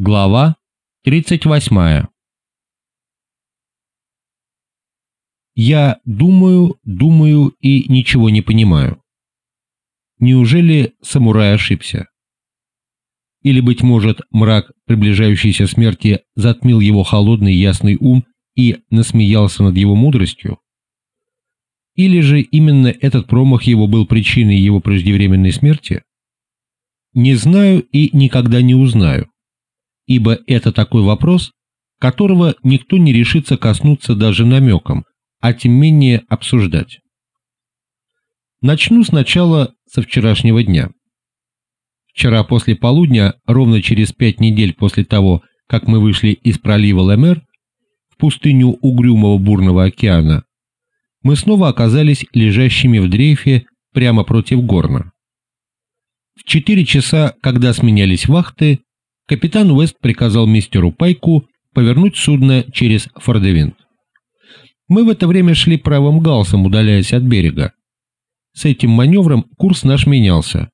Глава 38 Я думаю, думаю и ничего не понимаю. Неужели самурай ошибся? Или, быть может, мрак приближающейся смерти затмил его холодный ясный ум и насмеялся над его мудростью? Или же именно этот промах его был причиной его преждевременной смерти? Не знаю и никогда не узнаю ибо это такой вопрос, которого никто не решится коснуться даже намеком, а тем менее обсуждать. Начну сначала со вчерашнего дня. Вчера после полудня, ровно через пять недель после того, как мы вышли из пролива Лемер в пустыню угрюмого бурного океана, мы снова оказались лежащими в дрейфе прямо против Горна. В четыре часа, когда сменялись вахты, капитан Уэст приказал мистеру Пайку повернуть судно через Фордевинт. Мы в это время шли правым галсом, удаляясь от берега. С этим маневром курс наш менялся.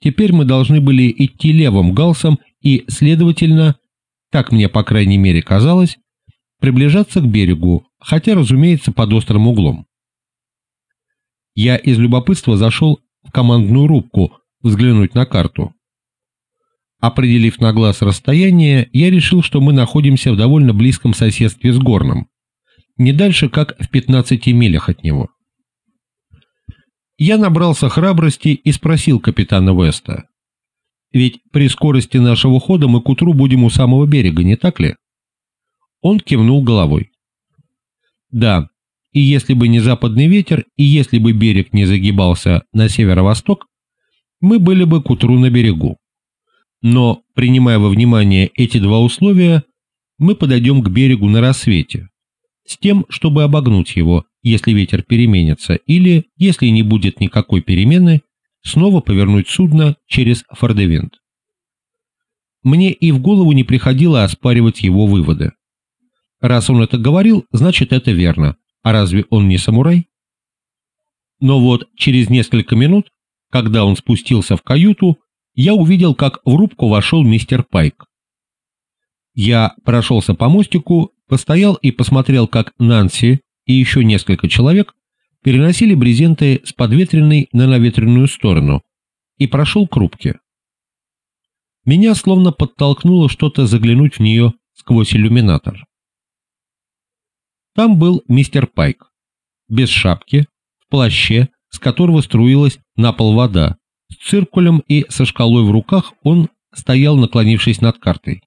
Теперь мы должны были идти левым галсом и, следовательно, так мне по крайней мере казалось, приближаться к берегу, хотя, разумеется, под острым углом. Я из любопытства зашел в командную рубку взглянуть на карту. Определив на глаз расстояние, я решил, что мы находимся в довольно близком соседстве с Горном, не дальше, как в 15 милях от него. Я набрался храбрости и спросил капитана Веста. «Ведь при скорости нашего хода мы к утру будем у самого берега, не так ли?» Он кивнул головой. «Да, и если бы не западный ветер, и если бы берег не загибался на северо-восток, мы были бы к утру на берегу. Но, принимая во внимание эти два условия, мы подойдем к берегу на рассвете, с тем, чтобы обогнуть его, если ветер переменится, или, если не будет никакой перемены, снова повернуть судно через Фордевент. Мне и в голову не приходило оспаривать его выводы. Раз он это говорил, значит это верно. А разве он не самурай? Но вот через несколько минут, когда он спустился в каюту, я увидел, как в рубку вошел мистер Пайк. Я прошелся по мостику, постоял и посмотрел, как Нанси и еще несколько человек переносили брезенты с подветренной на наветренную сторону и прошел к рубке. Меня словно подтолкнуло что-то заглянуть в нее сквозь иллюминатор. Там был мистер Пайк, без шапки, в плаще, с которого струилась на пол вода, с циркулем и со шкалой в руках он стоял, наклонившись над картой.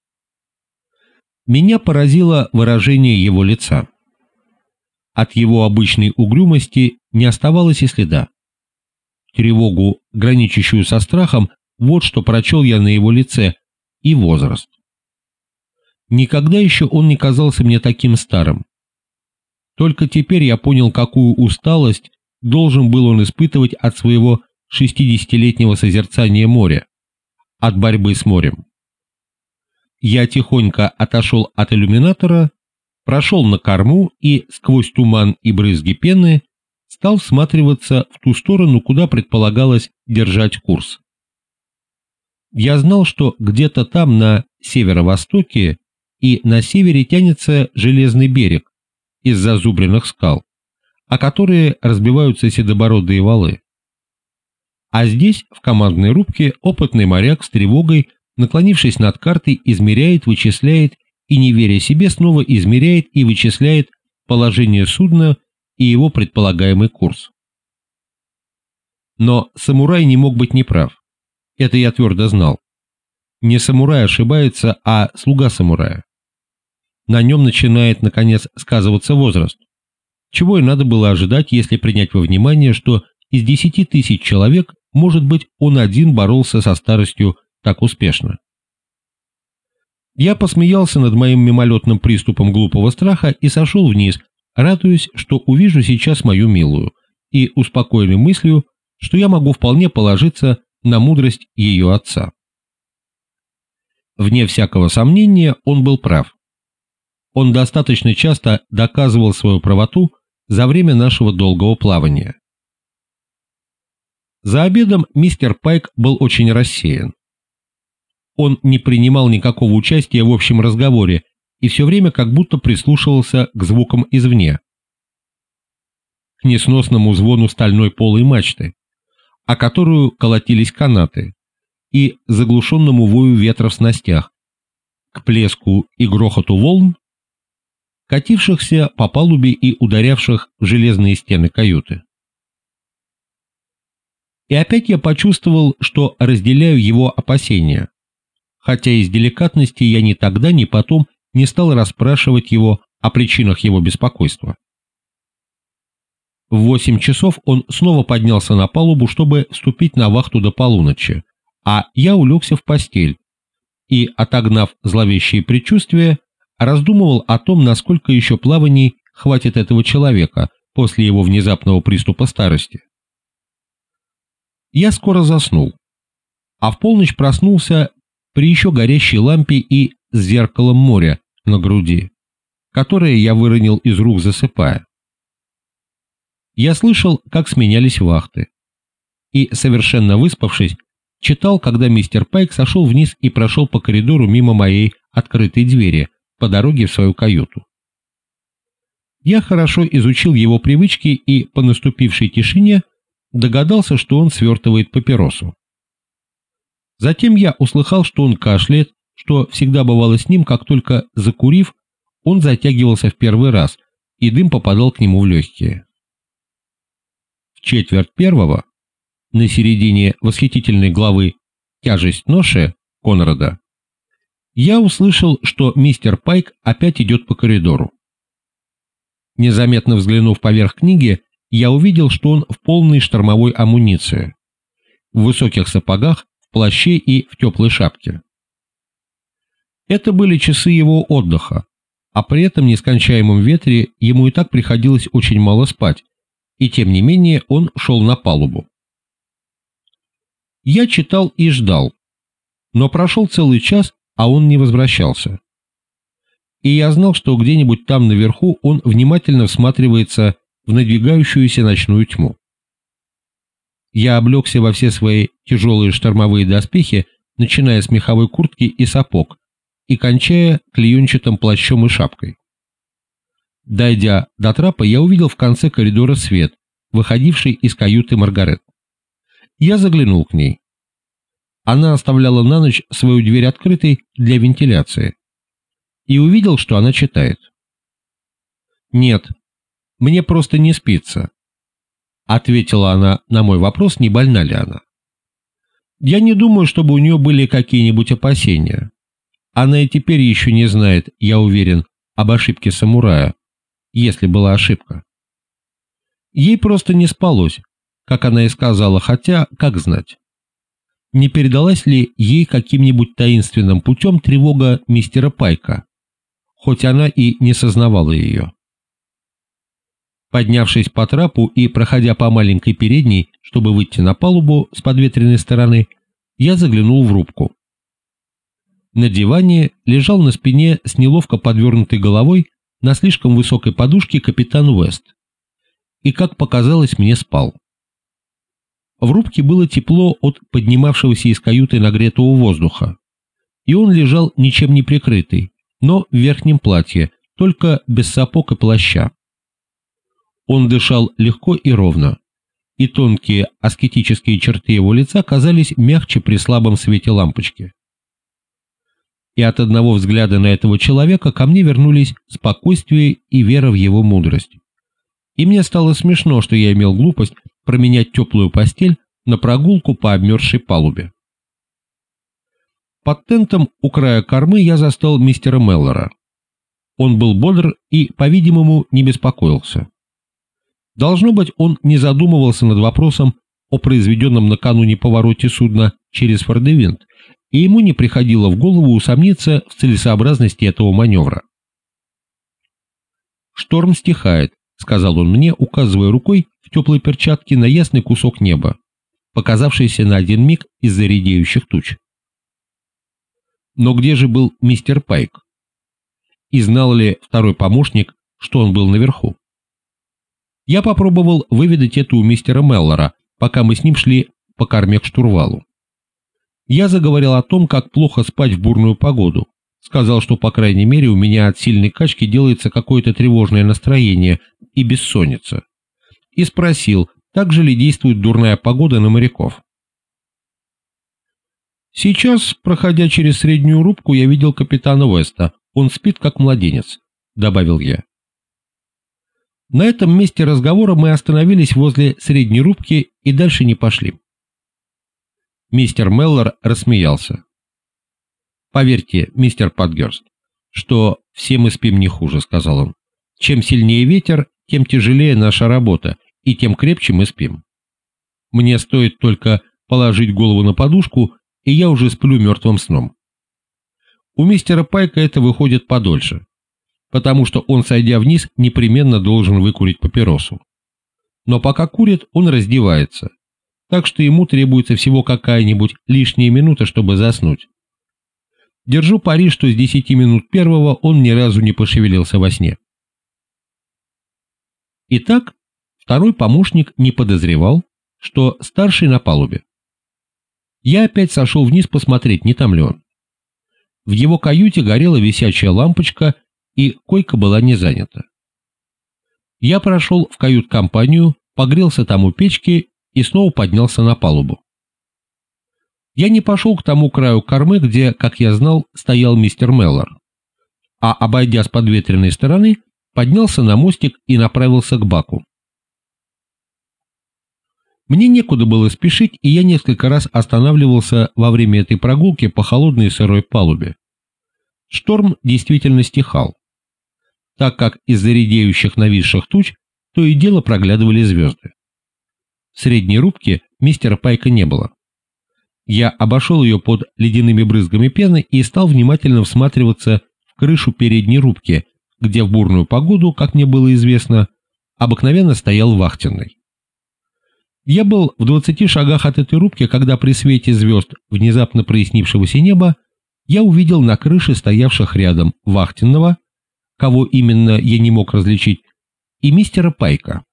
Меня поразило выражение его лица. От его обычной угрюмости не оставалось и следа. Тревогу, граничащую со страхом, вот что прочел я на его лице, и возраст. Никогда еще он не казался мне таким старым. Только теперь я понял, какую усталость должен был он испытывать от своего шестидесятилетнего созерцания моря, от борьбы с морем. Я тихонько отошел от иллюминатора, прошел на корму и, сквозь туман и брызги пены, стал всматриваться в ту сторону, куда предполагалось держать курс. Я знал, что где-то там на северо-востоке и на севере тянется железный берег из зазубренных скал, о которые разбиваются седобородые валы. А здесь, в командной рубке, опытный моряк с тревогой, наклонившись над картой, измеряет, вычисляет и, не веря себе, снова измеряет и вычисляет положение судна и его предполагаемый курс. Но самурай не мог быть неправ. Это я твердо знал. Не самурай ошибается, а слуга самурая. На нем начинает, наконец, сказываться возраст. Чего и надо было ожидать, если принять во внимание, что из десяти тысяч человек может быть, он один боролся со старостью так успешно. Я посмеялся над моим мимолетным приступом глупого страха и сошел вниз, радуясь, что увижу сейчас мою милую, и успокоенной мыслью, что я могу вполне положиться на мудрость ее отца. Вне всякого сомнения, он был прав. Он достаточно часто доказывал свою правоту за время нашего долгого плавания. За обедом мистер Пайк был очень рассеян. Он не принимал никакого участия в общем разговоре и все время как будто прислушивался к звукам извне. К несносному звону стальной полой мачты, о которую колотились канаты, и заглушенному вою ветра в снастях, к плеску и грохоту волн, катившихся по палубе и ударявших в железные стены каюты. И опять я почувствовал, что разделяю его опасения, хотя из деликатности я ни тогда, ни потом не стал расспрашивать его о причинах его беспокойства. В восемь часов он снова поднялся на палубу, чтобы вступить на вахту до полуночи, а я улегся в постель и, отогнав зловещие предчувствия, раздумывал о том, насколько еще плаваний хватит этого человека после его внезапного приступа старости. Я скоро заснул, а в полночь проснулся при еще горящей лампе и зеркалом моря на груди, которое я выронил из рук засыпая. Я слышал, как сменялись вахты, и, совершенно выспавшись, читал, когда мистер Пайк сошел вниз и прошел по коридору мимо моей открытой двери по дороге в свою каюту. Я хорошо изучил его привычки и по наступившей тишине догадался, что он свертывает папиросу. Затем я услыхал, что он кашляет, что всегда бывало с ним, как только закурив, он затягивался в первый раз, и дым попадал к нему в легкие. В четверть первого, на середине восхитительной главы «Тяжесть ноши» Конрада, я услышал, что мистер Пайк опять идет по коридору. Незаметно взглянув поверх книги, я увидел, что он в полной штормовой амуниции, в высоких сапогах, в плаще и в теплой шапке. Это были часы его отдыха, а при этом нескончаемом ветре ему и так приходилось очень мало спать, и тем не менее он шел на палубу. Я читал и ждал, но прошел целый час, а он не возвращался. И я знал, что где-нибудь там наверху он внимательно всматривается в надвигающуюся ночную тьму. Я облегся во все свои тяжелые штормовые доспехи, начиная с меховой куртки и сапог, и кончая клеенчатым плащом и шапкой. Дойдя до трапа, я увидел в конце коридора свет, выходивший из каюты Маргарет. Я заглянул к ней. Она оставляла на ночь свою дверь открытой для вентиляции. И увидел, что она читает. «Нет, мне просто не спится», — ответила она на мой вопрос, не больна ли она. «Я не думаю, чтобы у нее были какие-нибудь опасения. Она и теперь еще не знает, я уверен, об ошибке самурая, если была ошибка. Ей просто не спалось, как она и сказала, хотя, как знать. Не передалась ли ей каким-нибудь таинственным путем тревога мистера Пайка, хоть она и не сознавала ее. Поднявшись по трапу и проходя по маленькой передней, чтобы выйти на палубу с подветренной стороны, я заглянул в рубку. На диване лежал на спине с неловко подвернутой головой на слишком высокой подушке капитан Уэст. И, как показалось, мне спал. В рубке было тепло от поднимавшегося из каюты нагретого воздуха, и он лежал ничем не прикрытый, но в верхнем платье, только без сапог и плаща. Он дышал легко и ровно, и тонкие аскетические черты его лица казались мягче при слабом свете лампочки и от одного взгляда на этого человека ко мне вернулись спокойствие и вера в его мудрость. И мне стало смешно, что я имел глупость променять теплую постель на прогулку по обмерзшей палубе. Под тентом у края кормы я застал мистера Меллора. Он был бодр и, по-видимому, не беспокоился. Должно быть, он не задумывался над вопросом о произведенном накануне повороте судна через Фордевинт и ему не приходило в голову усомниться в целесообразности этого маневра. «Шторм стихает», — сказал он мне, указывая рукой в теплой перчатке на ясный кусок неба, показавшийся на один миг из-за редеющих туч. Но где же был мистер Пайк? И знал ли второй помощник, что он был наверху? Я попробовал выведать это у мистера Меллора, пока мы с ним шли по корме к штурвалу Я заговорил о том, как плохо спать в бурную погоду. Сказал, что, по крайней мере, у меня от сильной качки делается какое-то тревожное настроение и бессонница. И спросил, так же ли действует дурная погода на моряков. Сейчас, проходя через среднюю рубку, я видел капитана Уэста. Он спит, как младенец, добавил я. На этом месте разговора мы остановились возле средней рубки и дальше не пошли. Мистер Меллор рассмеялся. «Поверьте, мистер Подгерст, что все мы спим не хуже», — сказал он. «Чем сильнее ветер, тем тяжелее наша работа, и тем крепче мы спим. Мне стоит только положить голову на подушку, и я уже сплю мертвым сном. У мистера Пайка это выходит подольше, потому что он, сойдя вниз, непременно должен выкурить папиросу. Но пока курит, он раздевается, так что ему требуется всего какая-нибудь лишняя минута, чтобы заснуть. Держу пари, что с десяти минут первого он ни разу не пошевелился во сне. Итак, второй помощник не подозревал, что старший на палубе. Я опять сошел вниз посмотреть, не там ли он. В его каюте горела висячая лампочка, и койка была не занята. Я прошел в кают-компанию, погрелся там у печки и снова поднялся на палубу. Я не пошел к тому краю кормы, где, как я знал, стоял мистер Меллор, а, обойдя с подветренной стороны, поднялся на мостик и направился к баку. Мне некуда было спешить, и я несколько раз останавливался во время этой прогулки по холодной сырой палубе. Шторм действительно стихал, так как из-за редеющих нависших туч то и дело проглядывали звезды. В средней рубке мистера Пайка не было. Я обошел ее под ледяными брызгами пены и стал внимательно всматриваться в крышу передней рубки, где в бурную погоду, как мне было известно, обыкновенно стоял вахтенный. Я был в двадцати шагах от этой рубки, когда при свете звезд внезапно прояснившегося неба я увидел на крыше стоявших рядом вахтенного, кого именно я не мог различить, и мистера Пайка.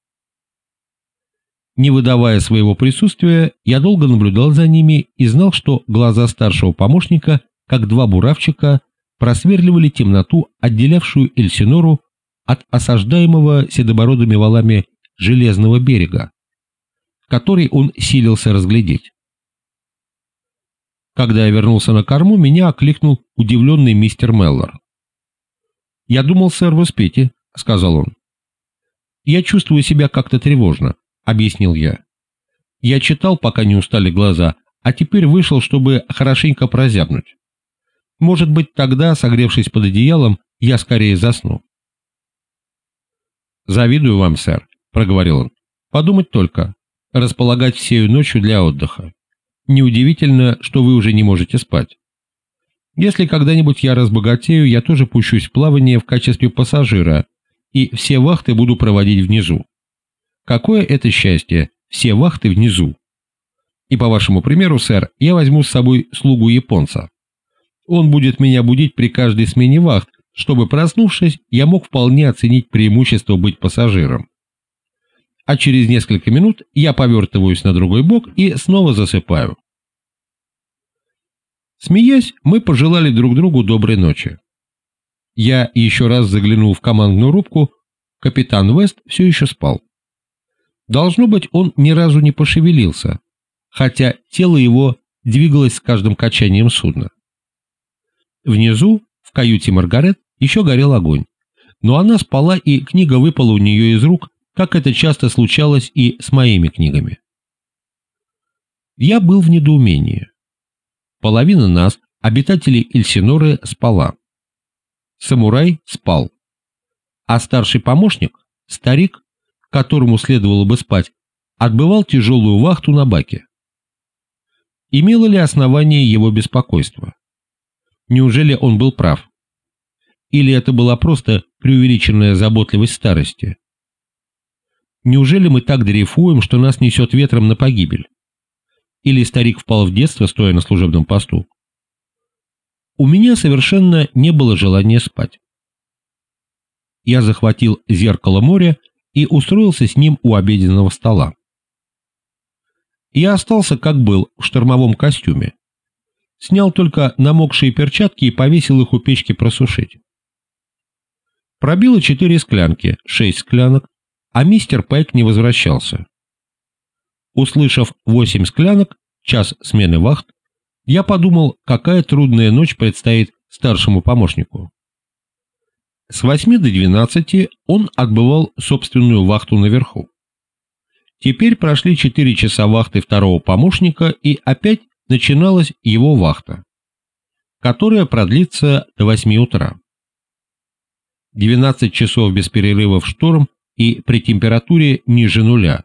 Не выдавая своего присутствия, я долго наблюдал за ними и знал, что глаза старшего помощника, как два буравчика, просверливали темноту, отделявшую Эльсинору от осаждаемого седобородыми валами железного берега, который он силился разглядеть. Когда я вернулся на корму, меня окликнул удивленный мистер Меллор. «Я думал, сэр, вы спите», — сказал он. «Я чувствую себя как-то тревожно», — объяснил я. «Я читал, пока не устали глаза, а теперь вышел, чтобы хорошенько прозябнуть. Может быть, тогда, согревшись под одеялом, я скорее засну». «Завидую вам, сэр», — проговорил он. «Подумать только располагать всею ночью для отдыха. Неудивительно, что вы уже не можете спать. Если когда-нибудь я разбогатею, я тоже пущусь в плавание в качестве пассажира, и все вахты буду проводить внизу. Какое это счастье, все вахты внизу. И по вашему примеру, сэр, я возьму с собой слугу японца. Он будет меня будить при каждой смене вахт, чтобы, проснувшись, я мог вполне оценить преимущество быть пассажиром а через несколько минут я повертываюсь на другой бок и снова засыпаю. Смеясь, мы пожелали друг другу доброй ночи. Я еще раз заглянул в командную рубку, капитан Вест все еще спал. Должно быть, он ни разу не пошевелился, хотя тело его двигалось с каждым качанием судна. Внизу, в каюте Маргарет, еще горел огонь, но она спала, и книга выпала у нее из рук, как это часто случалось и с моими книгами. Я был в недоумении. Половина нас, обитателей Эльсиноры, спала. Самурай спал. А старший помощник, старик, которому следовало бы спать, отбывал тяжелую вахту на баке. Имело ли основание его беспокойство? Неужели он был прав? Или это была просто преувеличенная заботливость старости? Неужели мы так дрейфуем, что нас несет ветром на погибель? Или старик впал в детство, стоя на служебном посту? У меня совершенно не было желания спать. Я захватил зеркало моря и устроился с ним у обеденного стола. Я остался, как был, в штормовом костюме. Снял только намокшие перчатки и повесил их у печки просушить. Пробило четыре склянки, шесть склянок, а мистер Пайк не возвращался. Услышав восемь склянок, час смены вахт, я подумал, какая трудная ночь предстоит старшему помощнику. С 8 до 12 он отбывал собственную вахту наверху. Теперь прошли 4 часа вахты второго помощника и опять начиналась его вахта, которая продлится до 8 утра. 12 часов без перерыва в шторм и при температуре ниже нуля.